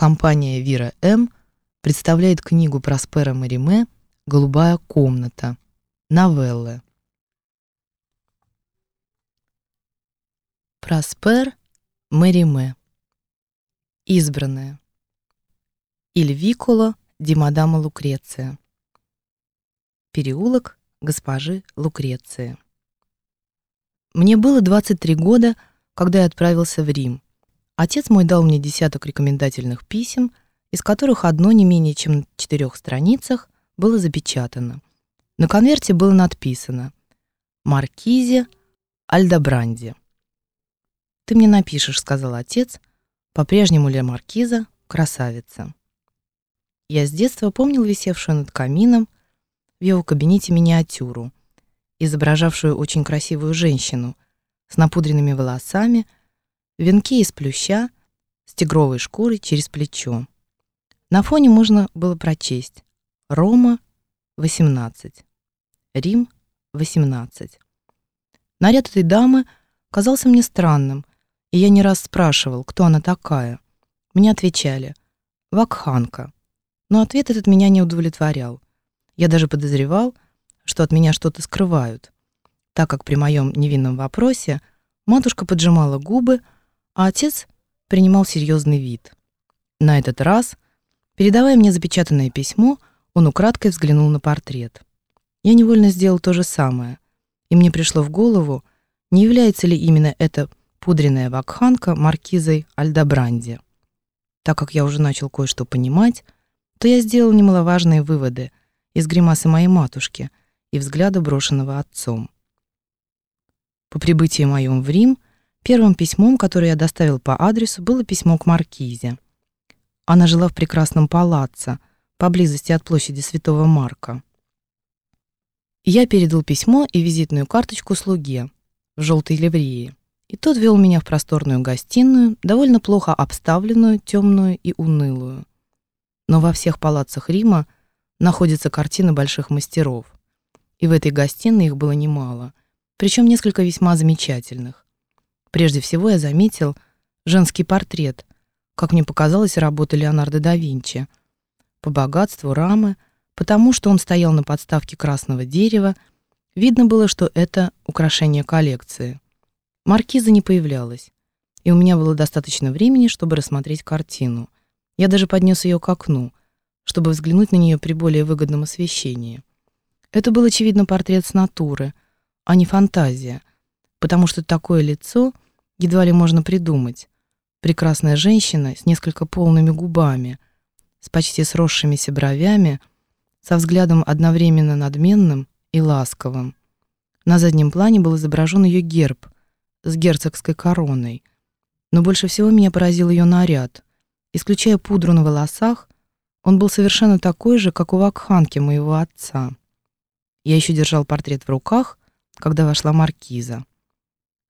Компания «Вира М.» представляет книгу Проспера Мариме «Голубая комната». Новеллы. Проспер Мариме. Избранная. Иль Викола ди мадама Лукреция. Переулок госпожи Лукреции. Мне было 23 года, когда я отправился в Рим. Отец мой дал мне десяток рекомендательных писем, из которых одно не менее чем на четырех страницах было запечатано. На конверте было надписано «Маркизе Альдобранди». «Ты мне напишешь», — сказал отец, «по-прежнему ли Маркиза красавица?» Я с детства помнил висевшую над камином в его кабинете миниатюру, изображавшую очень красивую женщину с напудренными волосами, венки из плюща, с тигровой шкурой через плечо. На фоне можно было прочесть «Рома, 18». Рим, 18. Наряд этой дамы казался мне странным, и я не раз спрашивал, кто она такая. Мне отвечали «Вакханка». Но ответ этот меня не удовлетворял. Я даже подозревал, что от меня что-то скрывают, так как при моем невинном вопросе матушка поджимала губы, а отец принимал серьезный вид. На этот раз, передавая мне запечатанное письмо, он украдкой взглянул на портрет. Я невольно сделал то же самое, и мне пришло в голову, не является ли именно эта пудренная вакханка маркизой Альдобранди. Так как я уже начал кое-что понимать, то я сделал немаловажные выводы из гримасы моей матушки и взгляда, брошенного отцом. По прибытии моем в Рим, первым письмом, которое я доставил по адресу, было письмо к маркизе. Она жила в прекрасном палаццо, поблизости от площади Святого Марка. Я передал письмо и визитную карточку слуге в желтой ливрее, и тот вел меня в просторную гостиную, довольно плохо обставленную, темную и унылую. Но во всех палацах Рима находятся картины больших мастеров, и в этой гостиной их было немало, причем несколько весьма замечательных. Прежде всего я заметил женский портрет, как мне показалось, работы Леонардо да Винчи. По богатству рамы — Потому что он стоял на подставке красного дерева, видно было, что это украшение коллекции. Маркиза не появлялась, и у меня было достаточно времени, чтобы рассмотреть картину. Я даже поднес ее к окну, чтобы взглянуть на нее при более выгодном освещении. Это был, очевидно, портрет с натуры, а не фантазия, потому что такое лицо едва ли можно придумать. Прекрасная женщина с несколько полными губами, с почти сросшимися бровями — со взглядом одновременно надменным и ласковым. На заднем плане был изображен ее герб с герцогской короной. Но больше всего меня поразил ее наряд. Исключая пудру на волосах, он был совершенно такой же, как у вакханки моего отца. Я еще держал портрет в руках, когда вошла маркиза.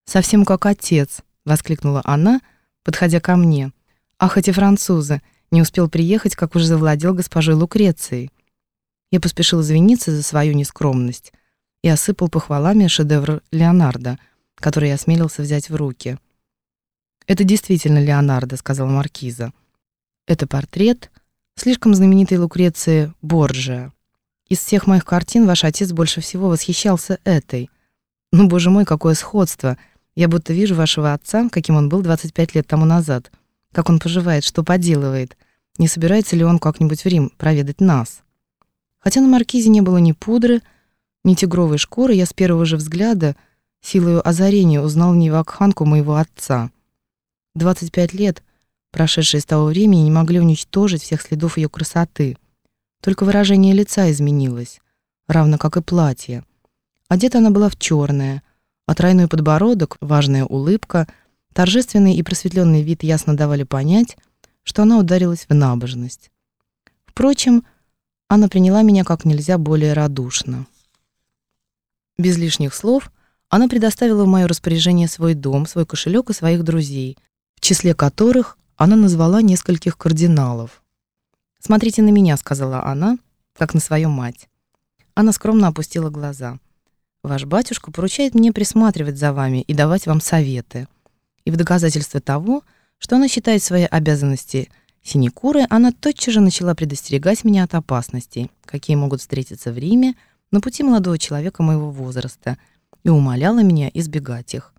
«Совсем как отец», — воскликнула она, подходя ко мне. «Ах, эти французы! Не успел приехать, как уже завладел госпожой Лукрецией. Я поспешил извиниться за свою нескромность и осыпал похвалами шедевр Леонардо, который я осмелился взять в руки. «Это действительно Леонардо», — сказала маркиза. «Это портрет слишком знаменитой Лукреции Борджиа. Из всех моих картин ваш отец больше всего восхищался этой. Ну, боже мой, какое сходство! Я будто вижу вашего отца, каким он был 25 лет тому назад. Как он поживает, что поделывает. Не собирается ли он как-нибудь в Рим проведать нас?» Хотя на маркизе не было ни пудры, ни тигровой шкуры, я с первого же взгляда силою озарения узнал в вакханку моего отца. 25 лет, прошедшие с того времени, не могли уничтожить всех следов ее красоты. Только выражение лица изменилось, равно как и платье. Одета она была в черное, а тройной подбородок, важная улыбка, торжественный и просветленный вид ясно давали понять, что она ударилась в набожность. Впрочем, она приняла меня как нельзя более радушно. Без лишних слов она предоставила в мое распоряжение свой дом, свой кошелек и своих друзей, в числе которых она назвала нескольких кардиналов. «Смотрите на меня», — сказала она, как на свою мать. Она скромно опустила глаза. «Ваш батюшка поручает мне присматривать за вами и давать вам советы. И в доказательство того, что она считает свои обязанности Синекурой она тотчас же начала предостерегать меня от опасностей, какие могут встретиться в Риме на пути молодого человека моего возраста, и умоляла меня избегать их.